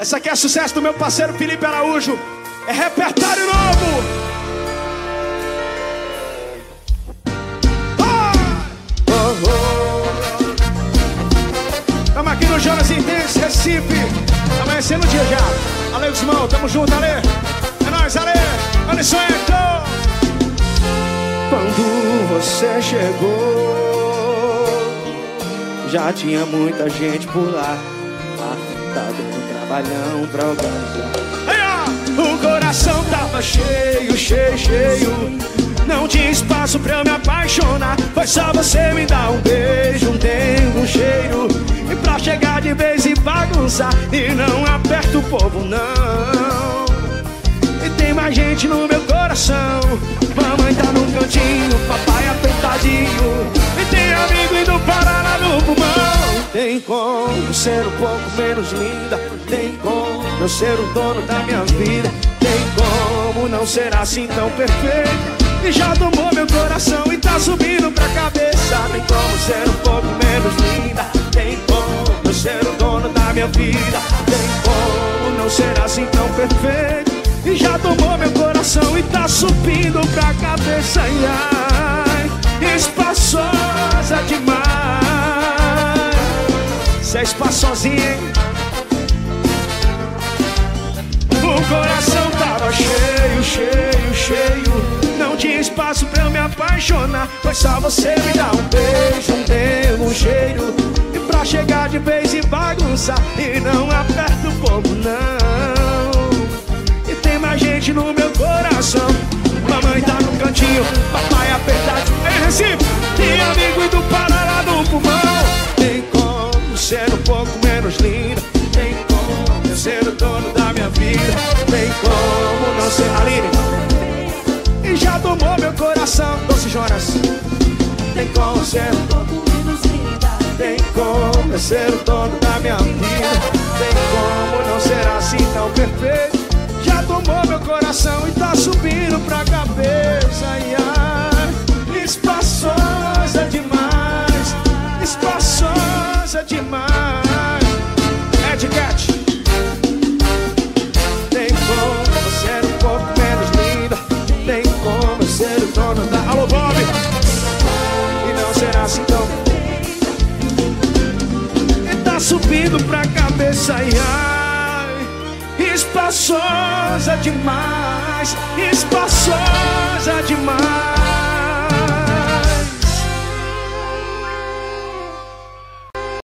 Essa aqui é sucesso do meu parceiro Felipe Araújo. É repertório novo. Estamos aqui no Jonas Intense, Recife. Amanhecendo o dia já. Ale, Guzmão, tamo junto, Ale. É nóis, Ale. Isso aí, Quando você chegou, já tinha muita gente por lá. Tá dando trabalhão pra organizar. O coração tava cheio, cheio, cheio. Não tinha espaço pra eu me apaixonar. Foi só você me dar um beijo, um tempo, um cheiro. E pra chegar de vez e bagunçar. E não aperta o povo, não. E tem mais gente no meu Tem como ser um pouco menos linda. Tem como eu ser o dono da minha vida. Tem como não ser assim tão perfeita. E já tomou meu coração e tá subindo pra cabeça. Tem como ser um pouco menos linda. Tem como eu ser o dono da minha vida. Tem como não ser assim tão perfeita. E já tomou meu coração e tá subindo pra cabeça. Ai, ai, espaçosa Cê é espaçosinha, hein? O coração tava cheio, cheio, cheio. Não tinha espaço pra eu me apaixonar. Foi só você me dar um beijo, um dedo, um cheiro. E pra chegar de vez e bagunçar. E não Tem como não ser Aline. E já tomou meu coração, Doce Jonas. Tem como ser. Tem como ser o dono da minha vida. Tem como não ser assim tão perfeito. Já tomou meu coração e tá subindo pra cabeça. O dono da. Alô, Bob! E não será assim tão. E tá subindo pra cabeça, ai, ai. Espaçosa demais. Espaçosa demais.